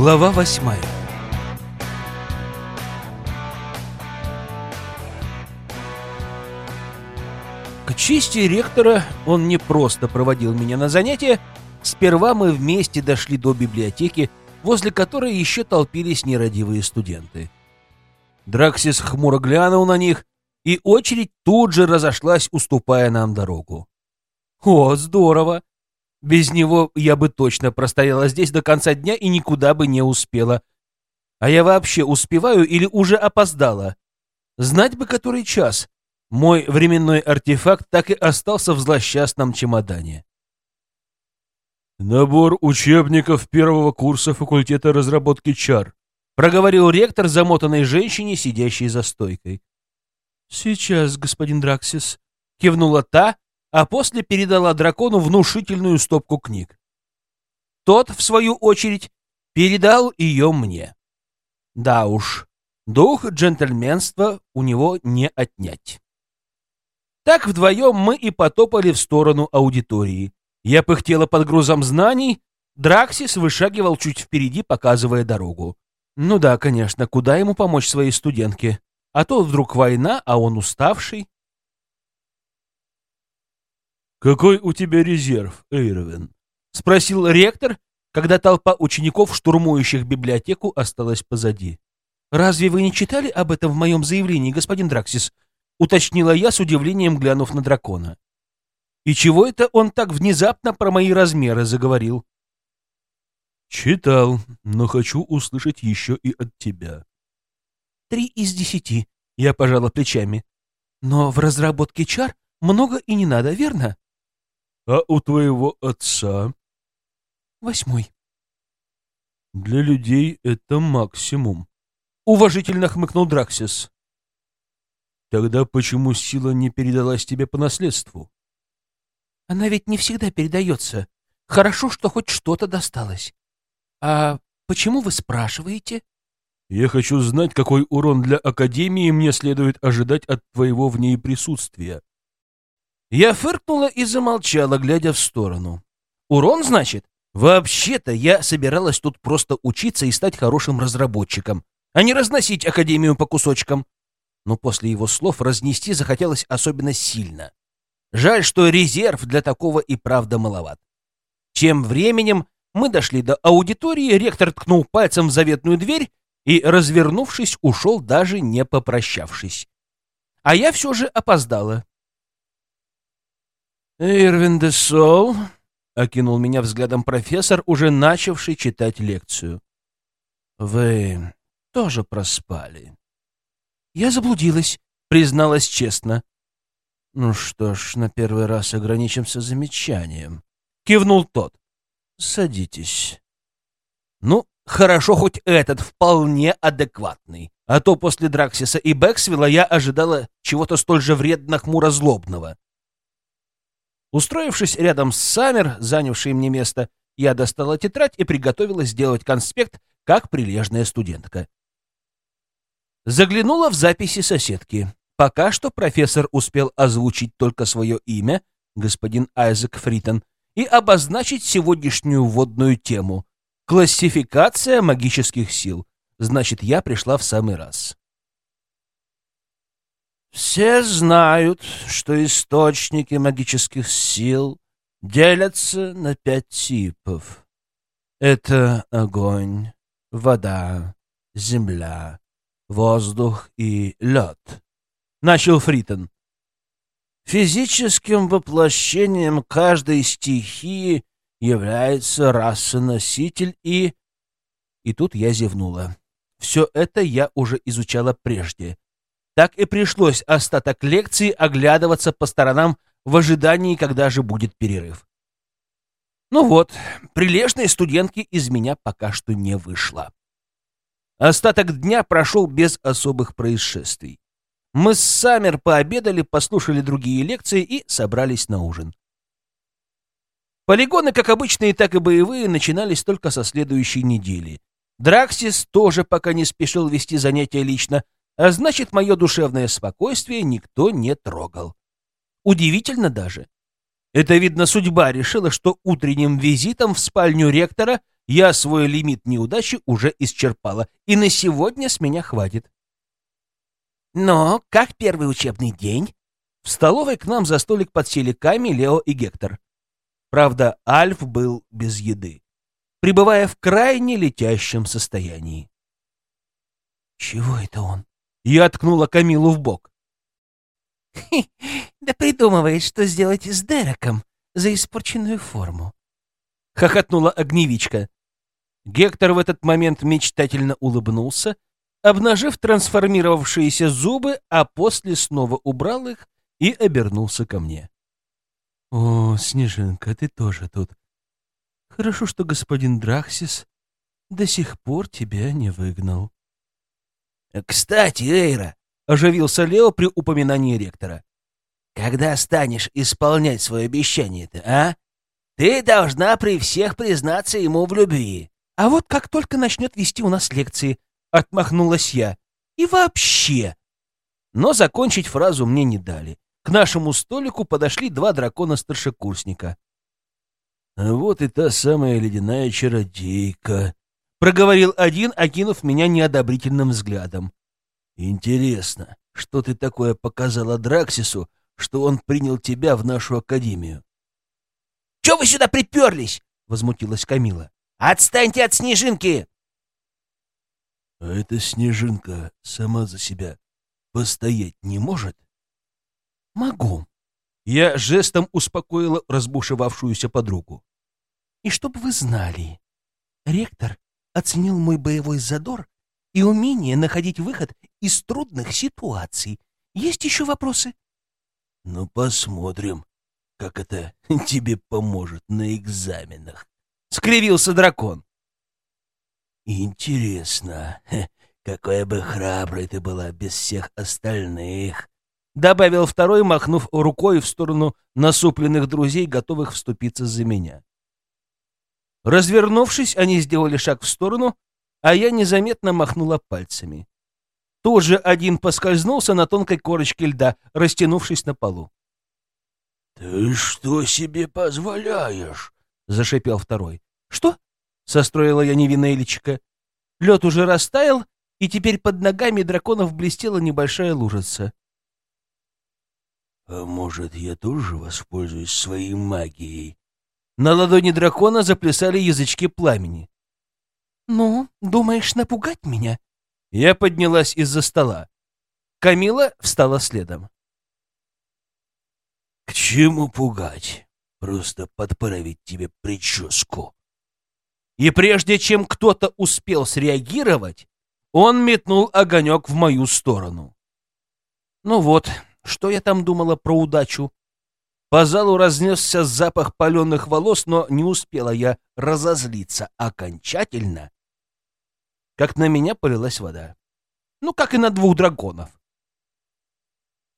Глава восьмая К чести ректора он не просто проводил меня на занятия, сперва мы вместе дошли до библиотеки, возле которой еще толпились нерадивые студенты. Драксис хмуро глянул на них, и очередь тут же разошлась, уступая нам дорогу. О, здорово! Без него я бы точно простояла здесь до конца дня и никуда бы не успела. А я вообще успеваю или уже опоздала? Знать бы, который час. Мой временной артефакт так и остался в злосчастном чемодане. «Набор учебников первого курса факультета разработки чар», проговорил ректор замотанной женщине, сидящей за стойкой. «Сейчас, господин Драксис», — кивнула та, а после передала дракону внушительную стопку книг. Тот, в свою очередь, передал ее мне. Да уж, дух джентльменства у него не отнять. Так вдвоем мы и потопали в сторону аудитории. Я пыхтела под грузом знаний, Драксис вышагивал чуть впереди, показывая дорогу. Ну да, конечно, куда ему помочь своей студентке? А то вдруг война, а он уставший. «Какой у тебя резерв, Эйровин?» — спросил ректор, когда толпа учеников, штурмующих библиотеку, осталась позади. «Разве вы не читали об этом в моем заявлении, господин Драксис?» — уточнила я с удивлением, глянув на дракона. «И чего это он так внезапно про мои размеры заговорил?» «Читал, но хочу услышать еще и от тебя». «Три из десяти», — я пожала плечами. «Но в разработке чар много и не надо, верно?» А у твоего отца? Восьмой. Для людей это максимум. Уважительно хмыкнул Драксис. Тогда почему сила не передалась тебе по наследству? Она ведь не всегда передается. Хорошо, что хоть что-то досталось. А почему вы спрашиваете? Я хочу знать, какой урон для Академии мне следует ожидать от твоего в ней присутствия. Я фыркнула и замолчала, глядя в сторону. Урон, значит? Вообще-то я собиралась тут просто учиться и стать хорошим разработчиком, а не разносить Академию по кусочкам. Но после его слов разнести захотелось особенно сильно. Жаль, что резерв для такого и правда маловат. Тем временем мы дошли до аудитории, ректор ткнул пальцем в заветную дверь и, развернувшись, ушел, даже не попрощавшись. А я все же опоздала. «Ирвин де Сол», — окинул меня взглядом профессор, уже начавший читать лекцию. «Вы тоже проспали». «Я заблудилась», — призналась честно. «Ну что ж, на первый раз ограничимся замечанием», — кивнул тот. «Садитесь». «Ну, хорошо, хоть этот вполне адекватный, а то после Драксиса и Бэксвилла я ожидала чего-то столь же вредно-хмуро-злобного». Устроившись рядом с Саммер, занявшей мне место, я достала тетрадь и приготовилась сделать конспект, как прилежная студентка. Заглянула в записи соседки. Пока что профессор успел озвучить только свое имя, господин Айзек Фритон, и обозначить сегодняшнюю вводную тему — классификация магических сил. Значит, я пришла в самый раз. Все знают, что источники магических сил делятся на пять типов. Это огонь, вода, земля, воздух и лед. Начал Фритон. Физическим воплощением каждой стихии является раса-носитель и... И тут я зевнула. Все это я уже изучала прежде так и пришлось остаток лекции оглядываться по сторонам в ожидании, когда же будет перерыв. Ну вот, прилежной студентки из меня пока что не вышло. Остаток дня прошел без особых происшествий. Мы с Саммер пообедали, послушали другие лекции и собрались на ужин. Полигоны, как обычные, так и боевые, начинались только со следующей недели. Драксис тоже пока не спешил вести занятия лично, а значит, мое душевное спокойствие никто не трогал. Удивительно даже. Это, видно, судьба решила, что утренним визитом в спальню ректора Я свой лимит неудачи уже исчерпала, и на сегодня с меня хватит. Но как первый учебный день? В столовой к нам за столик подсели Ками, Лео и Гектор. Правда, Альф был без еды, пребывая в крайне летящем состоянии. «Чего это он?» Я ткнула Камилу в бок. «Да придумывает, что сделать с Дереком за испорченную форму», — хохотнула огневичка. Гектор в этот момент мечтательно улыбнулся, обнажив трансформировавшиеся зубы, а после снова убрал их и обернулся ко мне. «О, Снежинка, ты тоже тут. Хорошо, что господин Драксис до сих пор тебя не выгнал». «Кстати, Эйра», — оживился Лео при упоминании ректора, «когда станешь исполнять свое обещание-то, а? Ты должна при всех признаться ему в любви». А вот как только начнет вести у нас лекции, отмахнулась я. И вообще. Но закончить фразу мне не дали. К нашему столику подошли два дракона-старшекурсника. «Вот и та самая ледяная чародейка», — проговорил один, окинув меня неодобрительным взглядом. «Интересно, что ты такое показала Драксису, что он принял тебя в нашу академию?» «Чего вы сюда приперлись?» — возмутилась Камила. Отстаньте от снежинки!» «А эта снежинка сама за себя постоять не может?» «Могу». Я жестом успокоила разбушевавшуюся подругу. «И чтобы вы знали, ректор оценил мой боевой задор и умение находить выход из трудных ситуаций. Есть еще вопросы?» «Ну, посмотрим, как это тебе поможет на экзаменах». — скривился дракон. «Интересно, какой бы храброй ты была без всех остальных», — добавил второй, махнув рукой в сторону насупленных друзей, готовых вступиться за меня. Развернувшись, они сделали шаг в сторону, а я незаметно махнула пальцами. Тут же один поскользнулся на тонкой корочке льда, растянувшись на полу. «Ты что себе позволяешь?» зашипел второй. «Что?» — состроила я невинное личико. Лед уже растаял, и теперь под ногами драконов блестела небольшая лужица. «А может, я тоже воспользуюсь своей магией?» На ладони дракона заплясали язычки пламени. «Ну, думаешь напугать меня?» Я поднялась из-за стола. Камила встала следом. «К чему пугать? Просто подправить тебе прическу. И прежде чем кто-то успел среагировать, он метнул огонек в мою сторону. Ну вот, что я там думала про удачу? По залу разнесся запах паленых волос, но не успела я разозлиться окончательно, как на меня полилась вода. Ну, как и на двух драконов.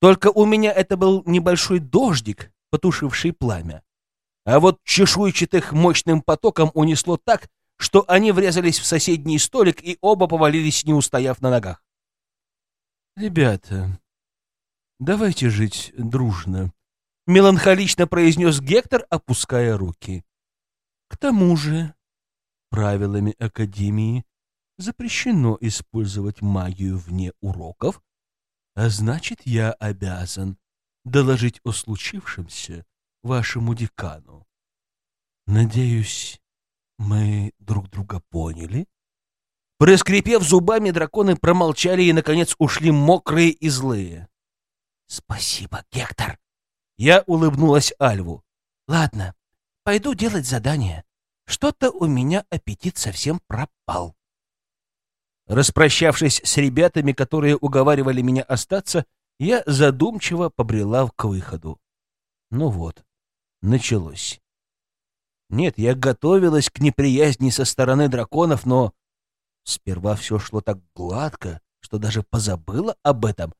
Только у меня это был небольшой дождик, потушивший пламя. А вот чешуйчатых мощным потоком унесло так, что они врезались в соседний столик и оба повалились, не устояв на ногах. «Ребята, давайте жить дружно», — меланхолично произнес Гектор, опуская руки. «К тому же правилами Академии запрещено использовать магию вне уроков, а значит, я обязан доложить о случившемся вашему декану. Надеюсь, мы друг друга поняли? Проскрипев зубами, драконы промолчали и, наконец, ушли мокрые и злые. «Спасибо, Гектор!» Я улыбнулась Альву. «Ладно, пойду делать задание. Что-то у меня аппетит совсем пропал». Распрощавшись с ребятами, которые уговаривали меня остаться, я задумчиво побрела к выходу. Ну вот, началось. Нет, я готовилась к неприязни со стороны драконов, но сперва все шло так гладко, что даже позабыла об этом.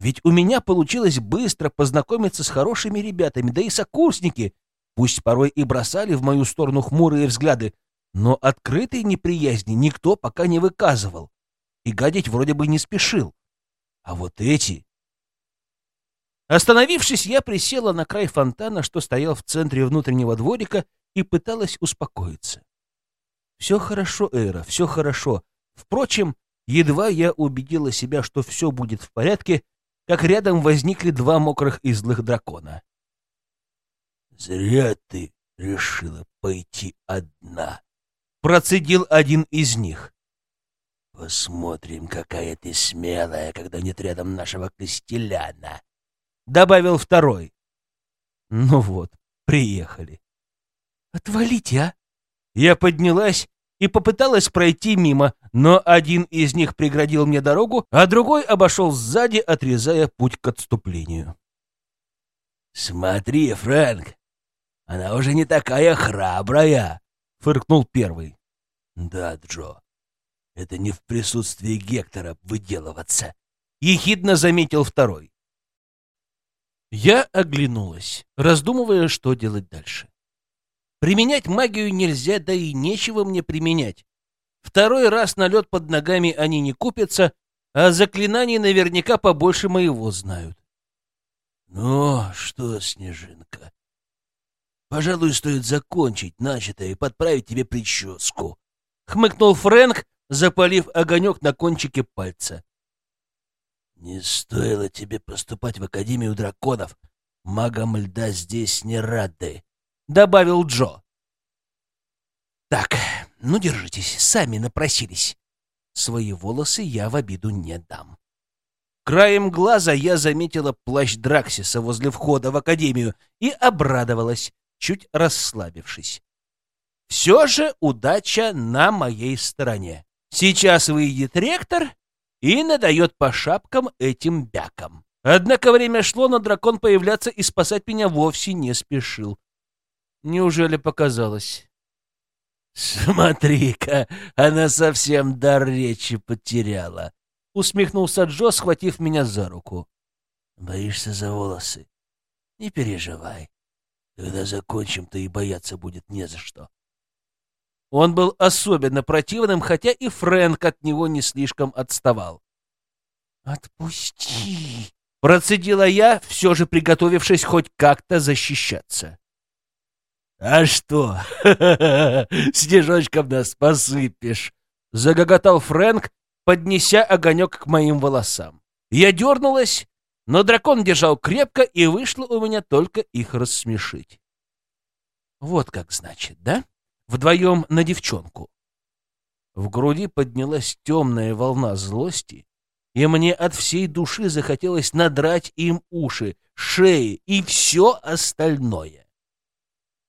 Ведь у меня получилось быстро познакомиться с хорошими ребятами, да и сокурсники, пусть порой и бросали в мою сторону хмурые взгляды, но открытой неприязни никто пока не выказывал и гадить вроде бы не спешил. А вот эти Остановившись, я присела на край фонтана, что стоял в центре внутреннего дворика, и пыталась успокоиться. Все хорошо, Эра, все хорошо. Впрочем, едва я убедила себя, что все будет в порядке, как рядом возникли два мокрых и злых дракона. «Зря ты решила пойти одна», — процедил один из них. «Посмотрим, какая ты смелая, когда нет рядом нашего Костеляна», — добавил второй. Ну вот, приехали. «Отвалите, а!» Я поднялась и попыталась пройти мимо, но один из них преградил мне дорогу, а другой обошел сзади, отрезая путь к отступлению. «Смотри, Фрэнк, она уже не такая храбрая!» — фыркнул первый. «Да, Джо, это не в присутствии Гектора выделываться», — ехидно заметил второй. Я оглянулась, раздумывая, что делать дальше. Применять магию нельзя, да и нечего мне применять. Второй раз на лед под ногами они не купятся, а заклинаний наверняка побольше моего знают. Ну, что, Снежинка, пожалуй, стоит закончить начатое и подправить тебе прическу. Хмыкнул Фрэнк, запалив огонек на кончике пальца. Не стоило тебе поступать в Академию драконов. Магам льда здесь не рады. — добавил Джо. «Так, ну держитесь, сами напросились. Свои волосы я в обиду не дам». Краем глаза я заметила плащ Драксиса возле входа в академию и обрадовалась, чуть расслабившись. Все же удача на моей стороне. Сейчас выйдет ректор и надает по шапкам этим бякам. Однако время шло, но дракон появляться и спасать меня вовсе не спешил. Неужели показалось? «Смотри-ка, она совсем дар речи потеряла!» — усмехнулся Джо, схватив меня за руку. «Боишься за волосы? Не переживай. Когда закончим, то и бояться будет не за что». Он был особенно противным, хотя и Фрэнк от него не слишком отставал. «Отпусти!» — процедила я, все же приготовившись хоть как-то защищаться. «А что, снежочком нас посыпешь?» — загоготал Фрэнк, поднеся огонек к моим волосам. Я дернулась, но дракон держал крепко, и вышло у меня только их рассмешить. Вот как значит, да? Вдвоем на девчонку. В груди поднялась темная волна злости, и мне от всей души захотелось надрать им уши, шеи и все остальное.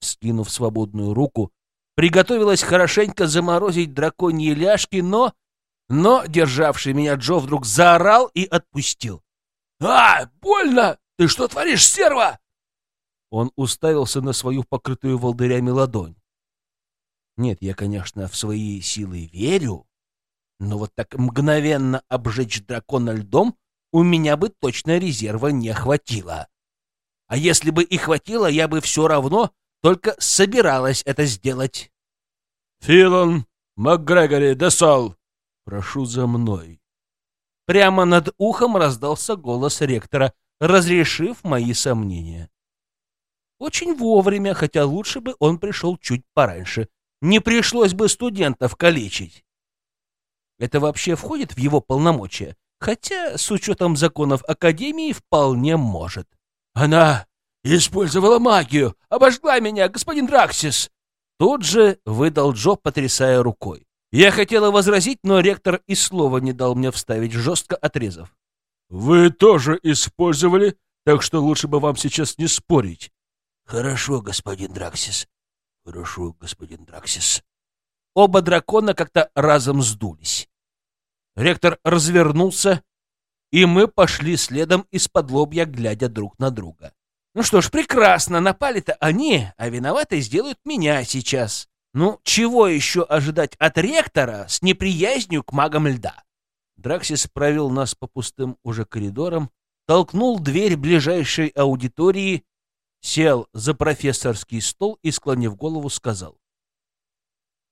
Скинув свободную руку, приготовилась хорошенько заморозить драконьи ляжки, но... Но державший меня Джо вдруг заорал и отпустил. «А, больно! Ты что творишь, стерва?» Он уставился на свою покрытую волдырями ладонь. Нет, я, конечно, в свои силы верю, но вот так мгновенно обжечь дракона льдом у меня бы точно резерва не хватило. А если бы и хватило, я бы все равно только собиралась это сделать. «Филон, МакГрегори, Десол, прошу за мной». Прямо над ухом раздался голос ректора, разрешив мои сомнения. Очень вовремя, хотя лучше бы он пришел чуть пораньше. Не пришлось бы студентов калечить. Это вообще входит в его полномочия, хотя с учетом законов Академии вполне может. «Она «Использовала магию! Обожгла меня, господин Драксис!» Тут же выдал Джо, потрясая рукой. Я хотела возразить, но ректор и слова не дал мне вставить, жестко отрезав. «Вы тоже использовали, так что лучше бы вам сейчас не спорить». «Хорошо, господин Драксис. Хорошо, господин Драксис». Оба дракона как-то разом сдулись. Ректор развернулся, и мы пошли следом из-под лобья, глядя друг на друга. Ну что ж, прекрасно, напали-то они, а виноваты сделают меня сейчас. Ну, чего еще ожидать от ректора с неприязнью к магам льда? Драксис провел нас по пустым уже коридорам, толкнул дверь ближайшей аудитории, сел за профессорский стол и, склонив голову, сказал.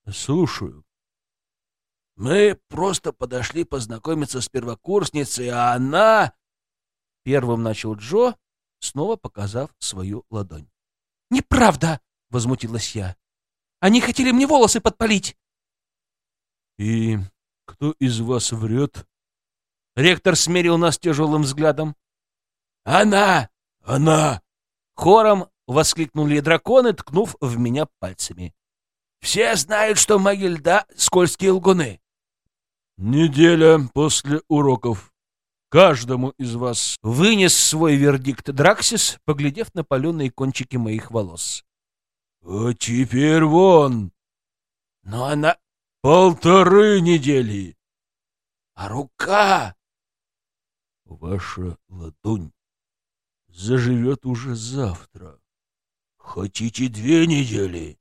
«Слушаю». «Мы просто подошли познакомиться с первокурсницей, а она...» Первым начал Джо, снова показав свою ладонь. «Неправда!» — возмутилась я. «Они хотели мне волосы подпалить!» И кто из вас врет? Ректор смерил нас тяжелым взглядом. «Она! Она!» Хором воскликнули драконы, ткнув в меня пальцами. «Все знают, что маги льда — скользкие лгуны!» «Неделя после уроков. Каждому из вас...» Вынес свой вердикт Драксис, поглядев на паленые кончики моих волос. «А теперь вон!» «Но она...» «Полторы недели!» «А рука...» Ваша ладонь заживет уже завтра. Хотите две недели?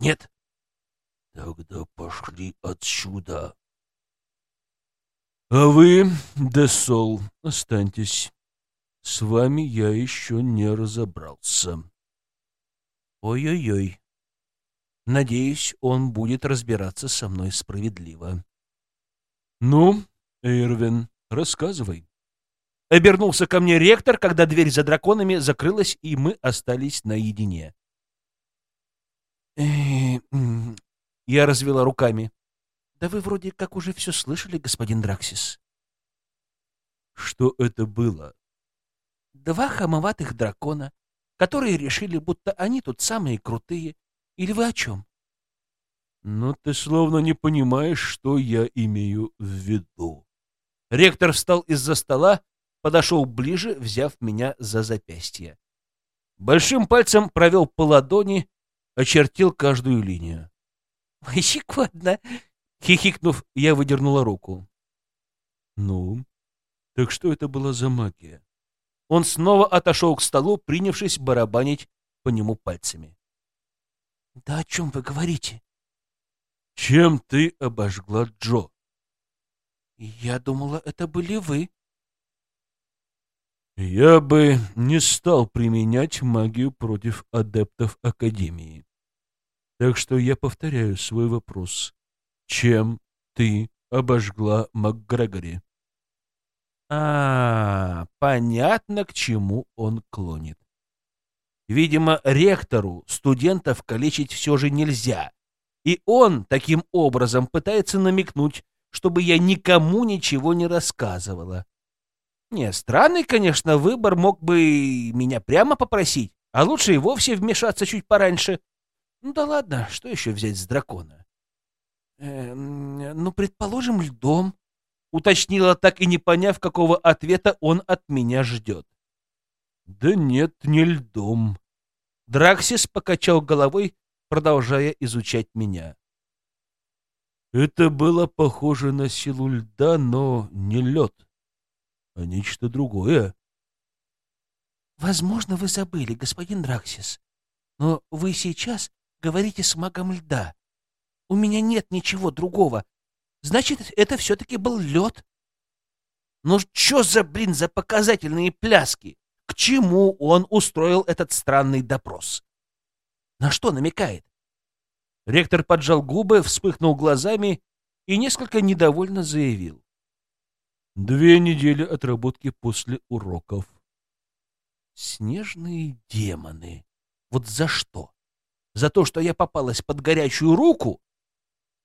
Нет. Тогда пошли отсюда. А вы, Десол, останьтесь. С вами я еще не разобрался. Ой-ой-ой. Надеюсь, он будет разбираться со мной справедливо. Ну, Эйрвин, рассказывай. Обернулся ко мне ректор, когда дверь за драконами закрылась, и мы остались наедине. Я развела руками. Да вы вроде как уже все слышали, господин Драксис. Что это было? Два хамоватых дракона, которые решили, будто они тут самые крутые. Или вы о чем? Но ты словно не понимаешь, что я имею в виду. Ректор встал из-за стола, подошел ближе, взяв меня за запястье. Большим пальцем провел по ладони, очертил каждую линию. «Щекотно!» — хихикнув, я выдернула руку. «Ну, так что это была за магия?» Он снова отошел к столу, принявшись барабанить по нему пальцами. «Да о чем вы говорите?» «Чем ты обожгла Джо?» «Я думала, это были вы». Я бы не стал применять магию против адептов Академии. Так что я повторяю свой вопрос. Чем ты обожгла МакГрегори? А, -а, а, понятно, к чему он клонит. Видимо, ректору студентов калечить все же нельзя. И он таким образом пытается намекнуть, чтобы я никому ничего не рассказывала. Не, странный, конечно, выбор мог бы меня прямо попросить, а лучше и вовсе вмешаться чуть пораньше. Ну да ладно, что еще взять с дракона? Э, ну, предположим, льдом, уточнила, так и не поняв, какого ответа он от меня ждет. Да нет, не льдом. Драксис покачал головой, продолжая изучать меня. Это было похоже на силу льда, но не лед а нечто другое. Возможно, вы забыли, господин Драксис, но вы сейчас говорите с магом льда. У меня нет ничего другого. Значит, это все-таки был лед. Ну что за, блин, за показательные пляски? К чему он устроил этот странный допрос? На что намекает? Ректор поджал губы, вспыхнул глазами и несколько недовольно заявил. Две недели отработки после уроков. Снежные демоны. Вот за что? За то, что я попалась под горячую руку?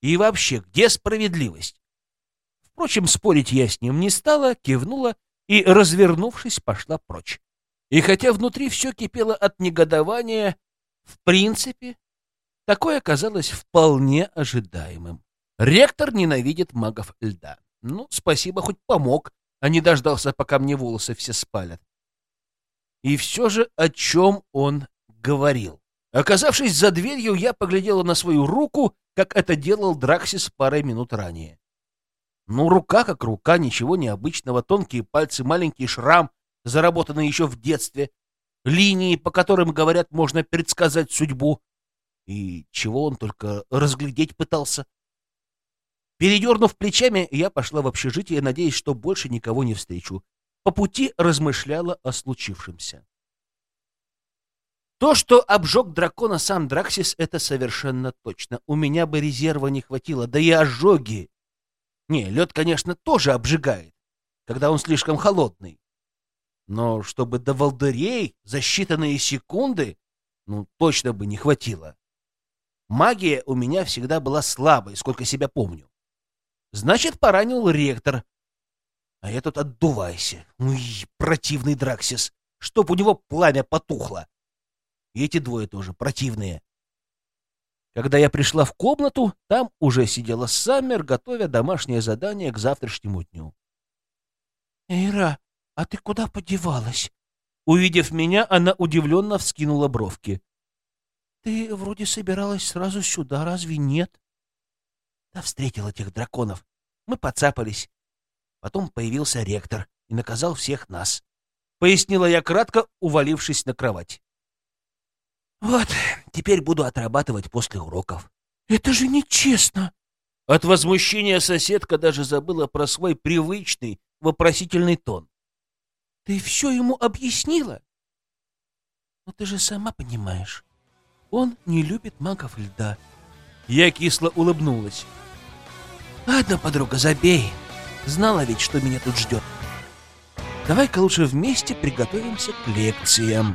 И вообще, где справедливость? Впрочем, спорить я с ним не стала, кивнула и, развернувшись, пошла прочь. И хотя внутри все кипело от негодования, в принципе, такое оказалось вполне ожидаемым. Ректор ненавидит магов льда. Ну, спасибо, хоть помог, а не дождался, пока мне волосы все спалят. И все же о чем он говорил? Оказавшись за дверью, я поглядела на свою руку, как это делал Драксис парой минут ранее. Ну, рука как рука, ничего необычного, тонкие пальцы, маленький шрам, заработанный еще в детстве, линии, по которым, говорят, можно предсказать судьбу. И чего он только разглядеть пытался. Передернув плечами, я пошла в общежитие, надеясь, что больше никого не встречу. По пути размышляла о случившемся. То, что обжег дракона сам Драксис, это совершенно точно. У меня бы резерва не хватило, да и ожоги. Не, лед, конечно, тоже обжигает, когда он слишком холодный. Но чтобы до волдырей за считанные секунды, ну, точно бы не хватило. Магия у меня всегда была слабой, сколько себя помню. Значит, поранил ректор. А я тут отдувайся. Уй, противный Драксис. Чтоб у него пламя потухло. И эти двое тоже противные. Когда я пришла в комнату, там уже сидела Саммер, готовя домашнее задание к завтрашнему дню. «Эйра, а ты куда подевалась?» Увидев меня, она удивленно вскинула бровки. «Ты вроде собиралась сразу сюда, разве нет?» Да встретил этих драконов. Мы подцапались. Потом появился ректор и наказал всех нас. Пояснила я кратко, увалившись на кровать. Вот, теперь буду отрабатывать после уроков. Это же нечестно. От возмущения соседка даже забыла про свой привычный вопросительный тон. Ты все ему объяснила? Но ты же сама понимаешь, он не любит магов льда. Я кисло улыбнулась. Ладно, подруга, забей. Знала ведь, что меня тут ждет. Давай-ка лучше вместе приготовимся к лекциям.